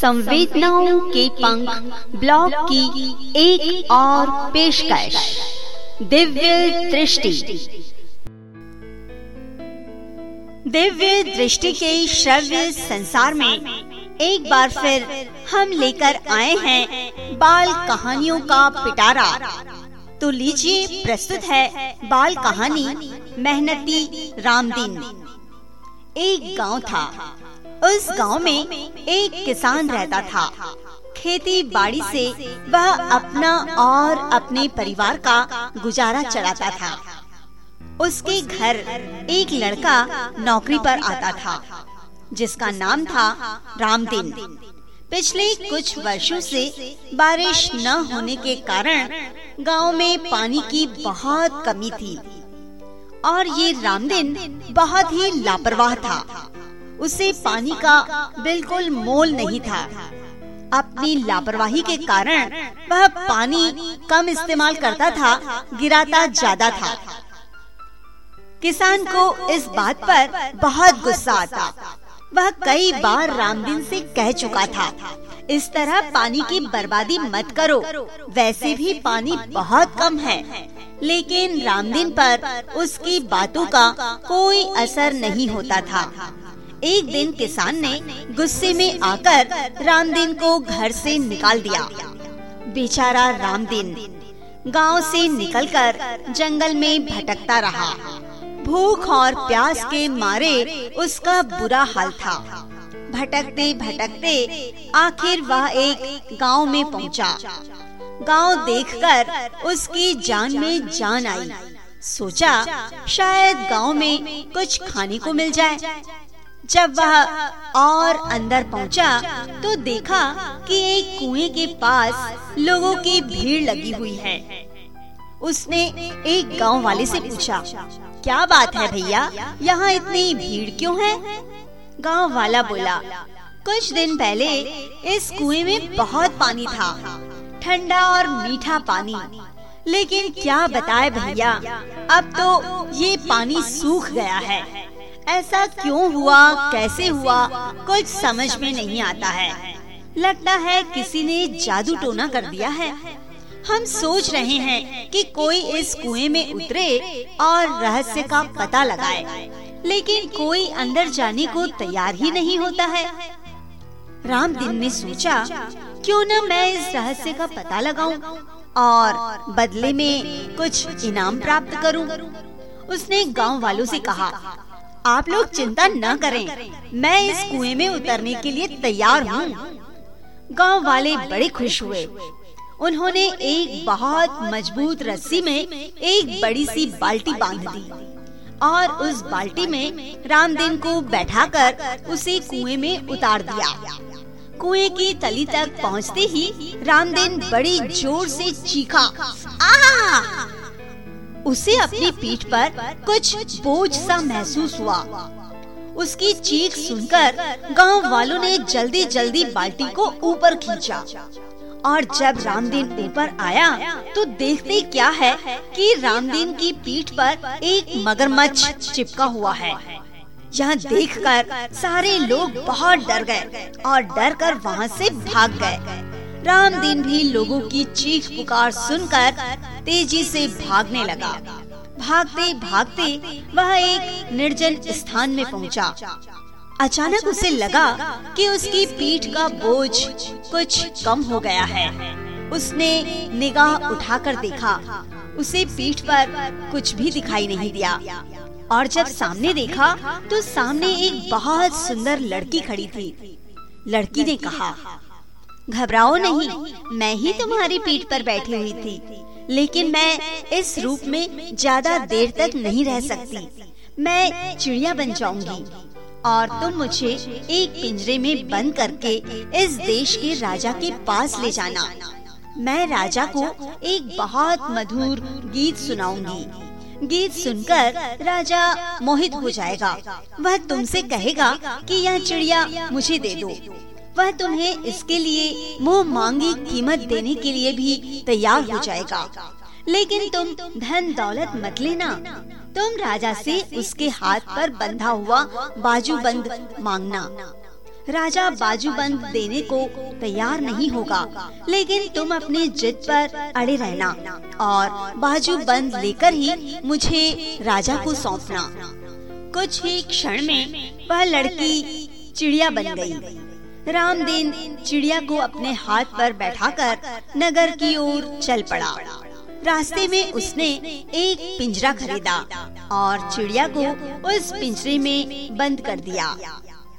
संवेदनाओं के पंख ब्लॉग की एक और पेशकश। दिव्य दृष्टि। दिव्य दृष्टि के श्रव्य संसार में एक बार फिर हम लेकर आए हैं बाल कहानियों का पिटारा। तो लीजिए, प्रस्तुत है बाल कहानी मेहनती रामदीन। एक गाँव था। उस गाँव में एक किसान रहता था। खेती बाड़ी से वह अपना और अपने परिवार का गुजारा चलाता था। उसके घर एक लड़का नौकरी पर आता था, जिसका नाम था रामदीन। पिछले कुछ वर्षों से बारिश न होने के कारण गाँव में पानी की बहुत कमी थी। और ये रामदीन बहुत ही लापरवाह था। उसे पानी का बिल्कुल मोल नहीं था। अपनी लापरवाही के कारण वह पानी कम इस्तेमाल करता था गिराता ज़्यादा था। किसान को इस बात पर बहुत गुस्सा आता। वह कई बार रामदीन से कह चुका था इस तरह पानी की बर्बादी मत करो। वैसे भी पानी बहुत कम है। लेकिन रामदीन पर उसकी बातों का कोई असर नहीं होता था। एक दिन किसान ने गुस्से में आकर रामदीन को घर से निकाल दिया। बेचारा रामदीन गाँव से निकलकर जंगल में भटकता रहा। भूख और प्यास के मारे उसका बुरा हाल था। भटकते भटकते आखिर वह एक गाँव में पहुँचा। गाँव देखकर उसकी जान में जान आई। सोचा शायद गाँव में कुछ खाने को मिल जाए। जब वह और अंदर पहुँचा तो देखा कि एक कुएँ के पास लोगों की भीड़ लगी हुई है। उसने एक गाँव वाले से पूछा, क्या बात है भैया? यहाँ इतनी भीड़ क्यों है? गाँव वाला बोला, कुछ दिन पहले इस कुएँ में बहुत पानी था, ठंडा और मीठा पानी। लेकिन क्या बताए भैया, अब तो ये पानी सूख गया है। ऐसा क्यों हुआ? कैसे हुआ? कुछ समझ में नहीं आता है। लगता है किसी ने जादू टोना कर दिया है। हम सोच रहे हैं कि कोई इस कुएँ में उतरे और रहस्य का पता लगाए। लेकिन कोई अंदर जाने को तैयार ही नहीं होता है। राम दिन ने सोचा, क्यों न मैं इस रहस्य का पता लगाऊँ और बदले में कुछ इनाम प्राप्त करूँ। उसने गाँव वालों से कहा आप लोग चिंता न करें। मैं इस कुएँ में उतरने के लिए तैयार हूँ। गाँव वाले बड़े खुश हुए। उन्होंने एक बहुत मज़बूत रस्सी में एक बड़ी सी बाल्टी बाँध दी और उस बाल्टी में रामदीन को बैठाकर उसे कुएँ में उतार दिया। कुएँ की तली तक पहुँचते ही रामदीन बड़ी ज़ोर से चीखा आ उसे अपनी पीठ पर कुछ बोझ सा महसूस हुआ। उसकी चीख सुनकर गाँव वालों ने जल्दी जल्दी बाल्टी को ऊपर खींचा और जब रामदीन ऊपर आया तो देखते क्या है कि रामदीन की पीठ पर एक मगरमच्छ चिपका हुआ है। यह देखकर सारे लोग बहुत डर गए और डर कर वहाँ से भाग गए। रामदीन भी लोगों की चीख पुकार सुनकर तेज़ी से भागने लगा। भागते भागते वह एक निर्जन स्थान में पहुँचा। अचानक उसे लगा कि उसकी पीठ का बोझ कुछ कम हो गया है। उसने निगाह उठाकर देखा। उसे पीठ पर कुछ भी दिखाई नहीं दिया। और जब सामने देखा तो सामने एक बहुत सुंदर लड़की खड़ी थी। लड़की ने कहा घबराओ नहीं मैं ही तुम्हारी पीठ पर बैठी हुई थी। लेकिन मैं इस रूप में ज़्यादा देर तक नहीं रह सकती। मैं चिड़िया बन जाऊँगी। और तुम मुझे एक पिंजरे में बंद करके इस देश के राजा के पास ले जाना। मैं राजा को एक बहुत मधुर गीत सुनाऊँगी। गीत सुनकर राजा मोहित हो जाएगा। वह तुमसे कहेगा कि यह चिड़िया मुझे दे। दो। वह तुम्हें इसके लिए मुँह मांगी कीमत देने के लिए भी तैयार हो जाएगा। लेकिन तुम धन दौलत मत लेना। तुम राजा से उसके हाथ पर बंधा हुआ बाजू बंद मांगना। राजा बाजू बंद देने को तैयार नहीं होगा, लेकिन तुम अपने जिद पर अड़े रहना और बाजू बंद लेकर ही मुझे राजा को सौंपना। कुछ ही क्षण में वह लड़की चिड़िया बन गई। रामदीन चिड़िया को अपने हाथ पर बैठाकर नगर की ओर चल पड़ा। रास्ते में उसने एक पिंजरा खरीदा और चिड़िया को उस पिंजरे में बंद कर दिया।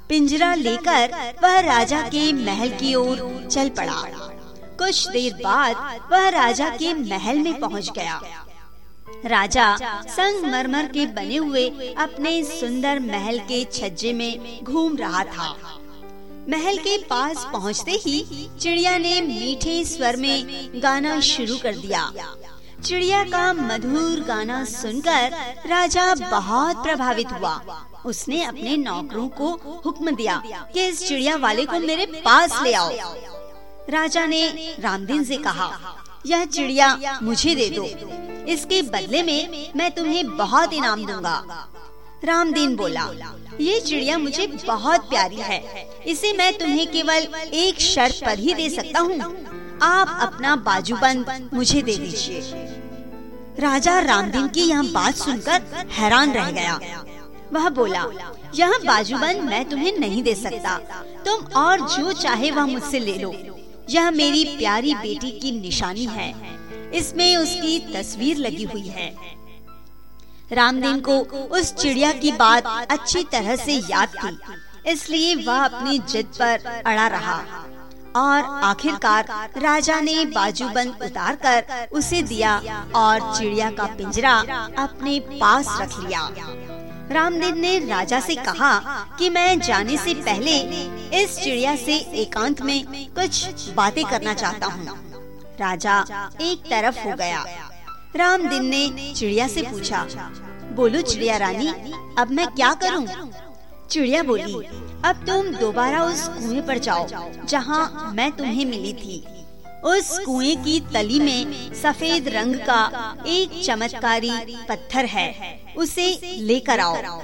पिंजरा लेकर वह राजा के महल की ओर चल पड़ा। कुछ देर बाद वह राजा के महल में पहुँच गया। राजा संगमरमर के बने हुए अपने सुंदर महल के छज्जे में घूम रहा था। महल के पास पहुँचते ही चिड़िया ने मीठे स्वर में गाना शुरू कर दिया। चिड़िया का मधुर गाना सुनकर राजा बहुत प्रभावित हुआ। उसने अपने नौकरों को हुक्म दिया कि इस चिड़िया वाले को मेरे पास ले आओ। राजा ने रामदीन से कहा, यह चिड़िया मुझे दे दो। इसके बदले में मैं तुम्हें बहुत इनाम दूँगा। रामदीन बोला, ये चिड़िया मुझे बहुत प्यारी है। इसे मैं तुम्हें केवल एक शर्त पर ही दे सकता हूँ। आप अपना बाजूबंद मुझे दे दीजिए। राजा रामदीन की यह बात सुनकर हैरान रह गया। वह बोला, यह बाजूबंद मैं तुम्हें नहीं दे सकता। तुम और जो चाहे वह मुझसे ले लो। यह मेरी प्यारी बेटी की निशानी है। इसमें उसकी तस्वीर लगी हुई है। रामदीन को उस चिड़िया की बात अच्छी तरह से याद थी इसलिए वह अपनी जिद पर अड़ा रहा। और आखिरकार राजा ने बाजूबंद उतारकर उसे दिया और चिड़िया का पिंजरा अपने पास रख लिया। रामदेव ने राजा से कहा कि मैं जाने से पहले इस चिड़िया से एकांत में कुछ बातें करना चाहता हूँ। राजा एक तरफ़ हो गया। रामदिन ने चिड़िया से पूछा, बोलो चिड़िया रानी, अब मैं क्या करूँ? चिड़िया बोली, अब तुम दोबारा उस कुएँ पर जाओ, जहाँ मैं तुम्हें मिली थी। उस कुएँ की तली में सफ़ेद रंग का एक चमत्कारी पत्थर है, उसे लेकर आओ।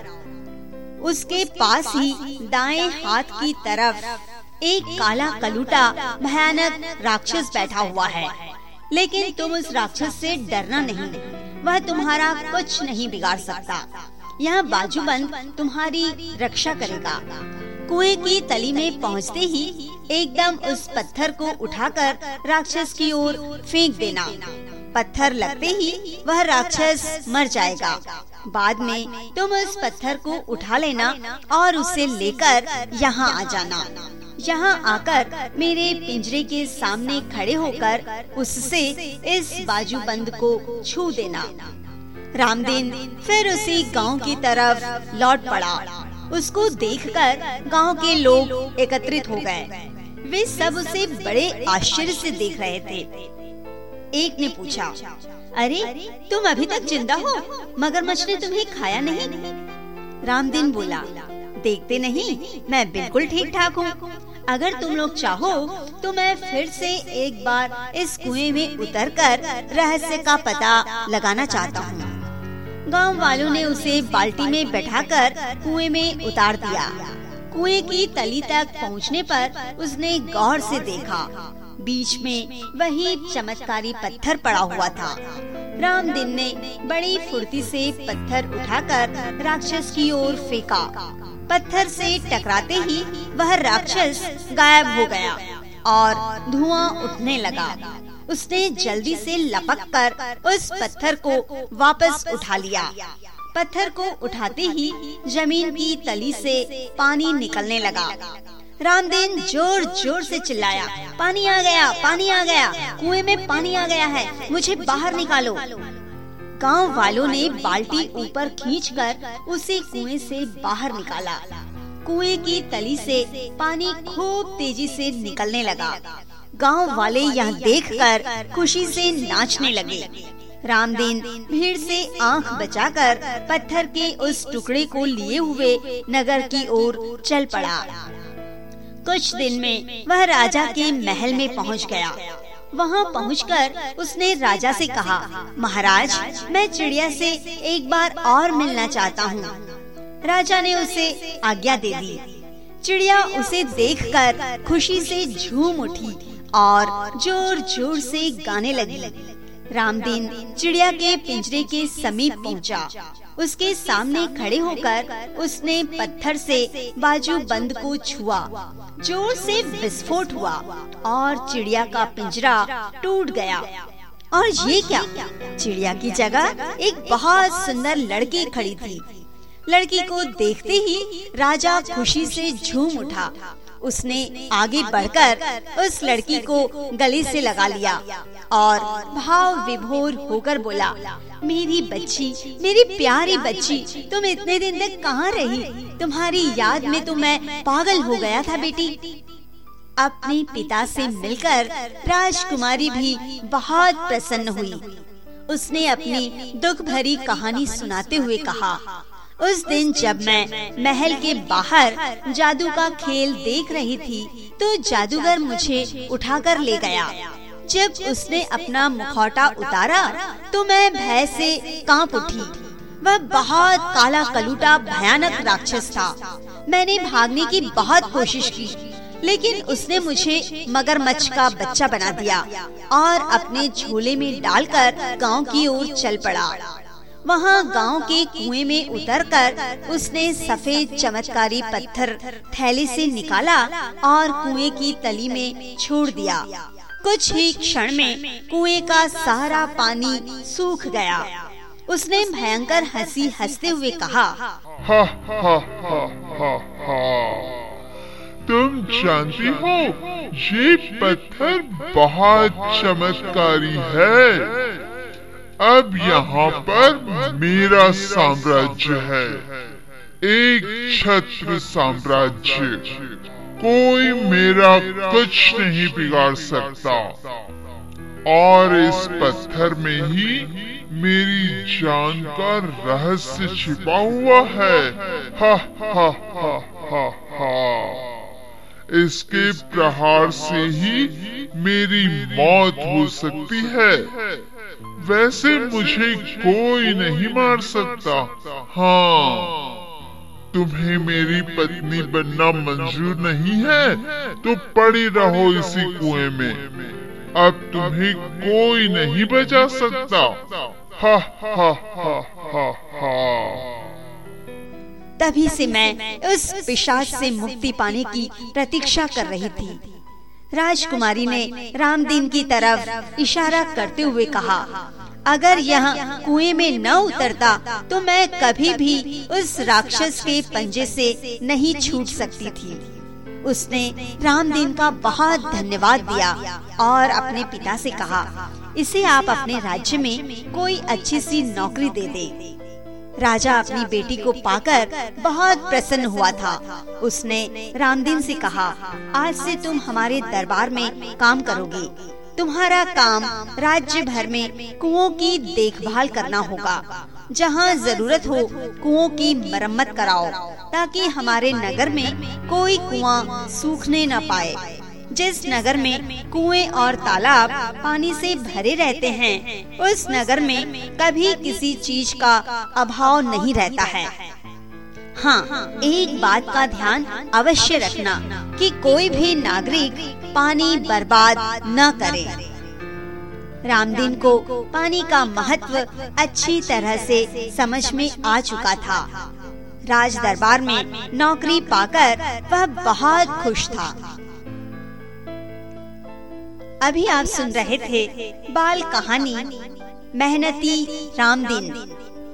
उसके पास ही दाएँ हाथ की तरफ़ एक काला कलूटा भयानक राक्षस बैठा हुआ है। लेकिन तुम उस राक्षस से डरना नहीं। वह तुम्हारा कुछ नहीं बिगाड़ सकता। यह बाजूबंद तुम्हारी रक्षा करेगा। कुएँ की तली में पहुँचते ही एकदम उस पत्थर को उठाकर राक्षस की ओर फेंक देना। पत्थर लगते ही वह राक्षस मर जाएगा। बाद में तुम उस पत्थर को उठा लेना और उसे लेकर यहाँ आ जाना। यहाँ आकर मेरे पिंजरे के सामने खड़े होकर उससे इस बाजू बंद को छू देना। रामदीन फिर उसी गाँव की तरफ़ लौट पड़ा। उसको देखकर गाँव के लोग एकत्रित हो गए। वे सब उसे बड़े आश्चर्य से देख रहे थे। एक ने पूछा, अरे, तुम अभी तक ज़िंदा हो? मगरमच्छ ने तुम्हें खाया नहीं? रामदीन बोला देखते नहीं मैं बिल्कुल ठीक ठाक हूँ। अगर तुम लोग चाहो तो मैं फिर से एक बार इस कुएँ में उतरकर रहस्य का पता लगाना चाहता हूँ। गाँव वालों ने उसे बाल्टी में बैठाकर कुएँ में उतार दिया। कुएँ की तली तक पहुँचने पर उसने गौर से देखा। बीच में वही चमत्कारी पत्थर पड़ा हुआ था। रामदिन ने बड़ी फुर्ती से पत्थर उठाकर राक्षस की ओर फेंका पत्थर से टकराते ही वह राक्षस गायब हो गया और धुआँ उठने लगा। उसने जल्दी से लपक कर उस पत्थर को वापस उठा लिया। पत्थर को उठाते ही ज़मीन की तली से पानी निकलने लगा। रामदेन ज़ोर ज़ोर से चिल्लाया, पानी आ गया, पानी आ गया, कुएँ में पानी आ गया है, मुझे बाहर निकालो। गाँव वालों ने बाल्टी ऊपर खींचकर उसे कुएँ से बाहर निकाला। कुएँ की तली से पानी खूब तेज़ी से निकलने लगा। गाँव वाले यह देखकर खुशी से नाचने लगे। रामदीन भीड़ से आँख बचाकर पत्थर के उस टुकड़े को लिए हुए नगर की ओर चल पड़ा। कुछ दिन में वह राजा के महल में पहुँच गया। वहाँ पहुंचकर उसने राजा से कहा, महाराज, मैं चिड़िया से एक बार और मिलना चाहता हूँ। राजा ने उसे आज्ञा दे दी। चिड़िया उसे देखकर खुशी से झूम उठी और ज़ोर ज़ोर से गाने लगी। रामदीन चिड़िया के पिंजरे के समीप पहुँचा। उसके सामने खड़े होकर उसने पत्थर से बाजू बंद को छुआ। ज़ोर से विस्फोट हुआ और चिड़िया का पिंजरा टूट गया। और ये क्या? चिड़िया की जगह एक बहुत सुंदर लड़की खड़ी थी। लड़की को देखते ही राजा खुशी से झूम उठा। उसने आगे बढ़कर उस लड़की को गले से लगा लिया और भाव विभोर होकर बोला, मेरी बच्ची, मेरी प्यारी बच्ची, तुम इतने दिन तक कहाँ रही? तुम्हारी याद में तो मैं पागल हो गया था बेटी। अपने पिता से मिलकर राजकुमारी भी बहुत प्रसन्न हुई। उसने अपनी दुख भरी कहानी सुनाते हुए कहा उस दिन जब मैं महल के बाहर जादू का खेल देख रही थी तो जादूगर मुझे उठाकर ले गया। जब उसने अपना मुखौटा उतारा तो मैं भय से काँप उठी। वह बहुत काला कलूटा भयानक राक्षस था। मैंने भागने की बहुत कोशिश की लेकिन उसने मुझे मगरमच्छ का बच्चा बना दिया और अपने झोले में डालकर गाँव की ओर चल पड़ा। वहाँ गाँव के कुएँ में उतरकर उसने सफ़ेद चमत्कारी पत्थर थैली से निकाला और कुएँ की तली में छोड़ दिया। कुछ ही क्षण में कुएँ का सारा पानी सूख गया। उसने भयंकर हँसी हँसते हुए कहा। तुम जानती हो, ये पत्थर बहुत चमत्कारी है। अब यहाँ पर मेरा साम्राज्य है। एक छत्र साम्राज्य। कोई मेरा कुछ नहीं बिगाड़ सकता। और इस पत्थर में ही मेरी जान का रहस्य छिपा हुआ है। हा। हा हा हा हा इसके प्रहार से ही मेरी मौत हो सकती है। वैसे मुझे कोई नहीं मार सकता। हाँ तुम्हें मेरी पत्नी बनना मंजूर नहीं है तो पड़ी रहो इसी कुएँ में। अब तुम्हें कोई नहीं बचा सकता। हा हा हा हा तभी से मैं उस पिशाच से मुक्ति पाने की प्रतीक्षा कर रही थी। राजकुमारी ने रामदीन की तरफ़ इशारा करते हुए कहा, अगर यह कुएँ में न उतरता तो मैं कभी भी उस राक्षस के पंजे से नहीं छूट सकती थी। उसने रामदीन का बहुत धन्यवाद दिया और अपने पिता से कहा, इसे आप अपने राज्य में कोई अच्छी सी नौकरी दे दे। राजा अपनी बेटी को पाकर बहुत प्रसन्न हुआ था। उसने रामदीन से कहा, आज से तुम हमारे दरबार में काम करोगे। तुम्हारा काम राज्य भर में कुओं की देखभाल करना होगा। जहाँ ज़रूरत हो, कुओं की मरम्मत कराओ, ताकि हमारे नगर में कोई कुआँ सूखने न पाए। जिस नगर में कुएँ और तालाब पानी से भरे रहते हैं, उस नगर में कभी किसी चीज़ का अभाव नहीं रहता है। हाँ एक बात का ध्यान अवश्य रखना कि कोई भी नागरिक पानी बर्बाद न करे। रामदीन को पानी का महत्व अच्छी तरह से समझ में आ चुका था। राज दरबार में नौकरी पाकर वह बहुत खुश था। अभी आप सुन रहे थे बाल कहानी मेहनती रामदीन।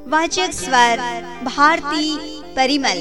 वाचक स्वर भारती परिमल।